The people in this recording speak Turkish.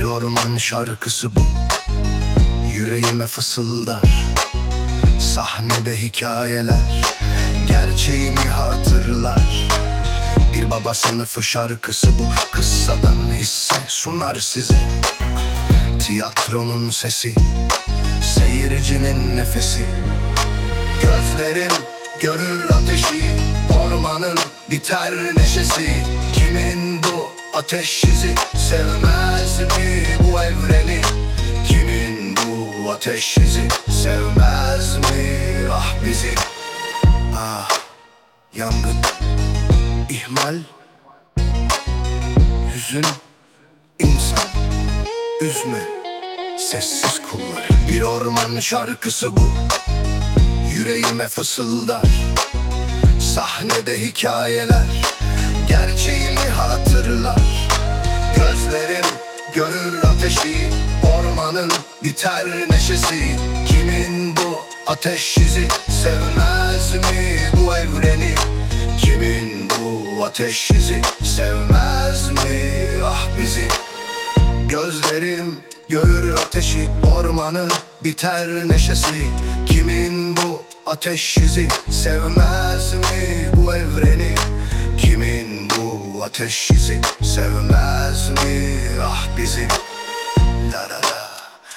orman şarkısı bu. Yüreğime fısıldar. Sahnede hikayeler. Gerçeğimi hatırlar. Bir baba sınıfı şarkısı bu. Kıssadan hisse sunar size. Tiyatronun sesi. Seyircinin nefesi. Gözlerim görür ateşi. Ormanın biter neşesi. Kimin bu ateş izi? Sevmez mi bu evreni? Kimin bu ateş izi? Sevmez mi ah bizi? Ah yangın ihmal Hüzün insan. Üzme sessiz kulları. Bir orman şarkısı bu. Yüreğime fısıldar. Sahnede hikayeler. Gerçeğimi hatırlar Ormanın biter neşesi. Kimin bu ateş izi Sevmez mi bu evreni? Kimin bu ateş izi Sevmez mi? Ah bizi. Gözlerim görür ateşi. Ormanın biter neşesi. Kimin bu ateş izi Sevmez mi bu evreni? Kimin bu ateş izi Sevmez mi? Ah bizi